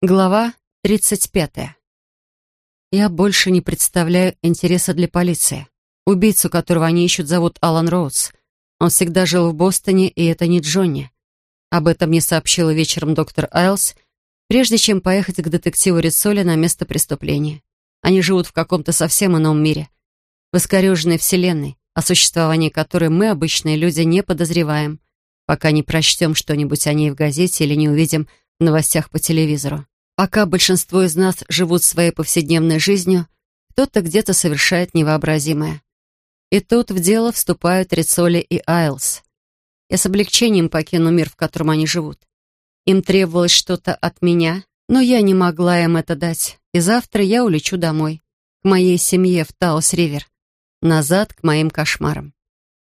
Глава 35. Я больше не представляю интереса для полиции. Убийцу, которого они ищут, зовут Алан Роуз. Он всегда жил в Бостоне, и это не Джонни. Об этом мне сообщила вечером доктор Айлс, прежде чем поехать к детективу Рицоли на место преступления. Они живут в каком-то совсем ином мире, в искореженной вселенной, о существовании которой мы, обычные люди, не подозреваем, пока не прочтем что-нибудь о ней в газете или не увидим в новостях по телевизору. Пока большинство из нас живут своей повседневной жизнью, кто-то где-то совершает невообразимое. И тут в дело вступают Рицоли и Айлс. Я с облегчением покину мир, в котором они живут. Им требовалось что-то от меня, но я не могла им это дать. И завтра я улечу домой, к моей семье в Таус-Ривер, назад к моим кошмарам.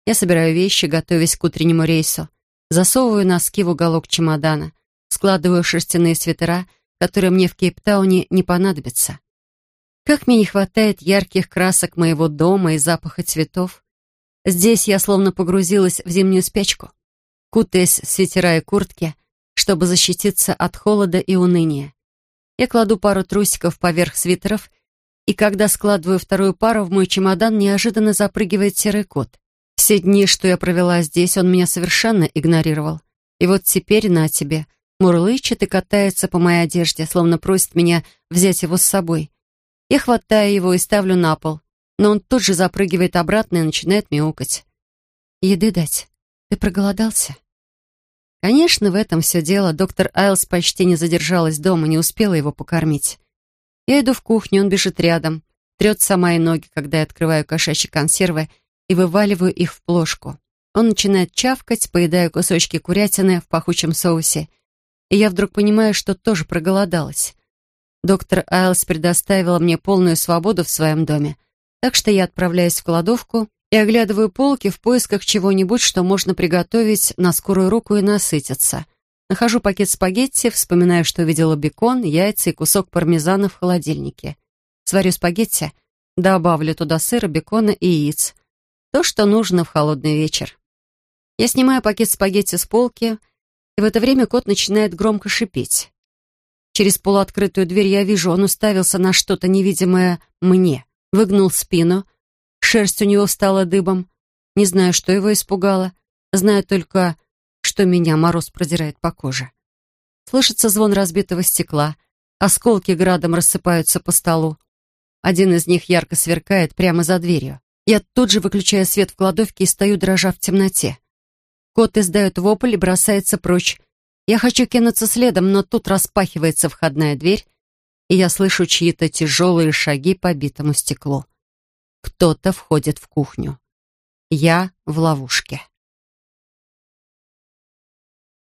Я собираю вещи, готовясь к утреннему рейсу, засовываю носки в уголок чемодана, складываю шерстяные свитера, которые мне в Кейптауне не понадобятся. Как мне не хватает ярких красок моего дома и запаха цветов. Здесь я словно погрузилась в зимнюю спячку, кутаясь в свитера и куртки, чтобы защититься от холода и уныния. Я кладу пару трусиков поверх свитеров, и когда складываю вторую пару, в мой чемодан неожиданно запрыгивает серый кот. Все дни, что я провела здесь, он меня совершенно игнорировал. И вот теперь на тебе — мурлычет и катается по моей одежде, словно просит меня взять его с собой. Я хватаю его и ставлю на пол, но он тут же запрыгивает обратно и начинает мяукать. «Еды дать? Ты проголодался?» Конечно, в этом все дело. Доктор Айлс почти не задержалась дома, не успела его покормить. Я иду в кухню, он бежит рядом, трет сама и ноги, когда я открываю кошачьи консервы и вываливаю их в плошку. Он начинает чавкать, поедая кусочки курятины в пахучем соусе — и я вдруг понимаю, что тоже проголодалась. Доктор Айлс предоставила мне полную свободу в своем доме, так что я отправляюсь в кладовку и оглядываю полки в поисках чего-нибудь, что можно приготовить на скорую руку и насытиться. Нахожу пакет спагетти, вспоминаю, что видела бекон, яйца и кусок пармезана в холодильнике. Сварю спагетти, добавлю туда сыра, бекона и яиц. То, что нужно в холодный вечер. Я снимаю пакет спагетти с полки, и в это время кот начинает громко шипеть. Через полуоткрытую дверь я вижу, он уставился на что-то невидимое мне, выгнул спину, шерсть у него стала дыбом. Не знаю, что его испугало, знаю только, что меня мороз продирает по коже. Слышится звон разбитого стекла, осколки градом рассыпаются по столу. Один из них ярко сверкает прямо за дверью. Я тут же выключаю свет в кладовке и стою, дрожа в темноте. Кот издает вопль и бросается прочь. Я хочу кинуться следом, но тут распахивается входная дверь, и я слышу чьи-то тяжелые шаги по битому стеклу. Кто-то входит в кухню. Я в ловушке.